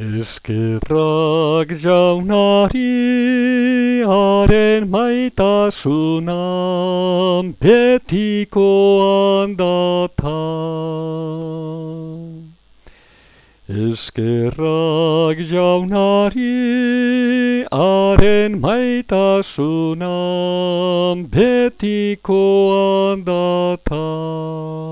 Eskerrak jaunari haren maitasunan betiko handata. Eskerrak jaunari haren maitasunan betiko handata.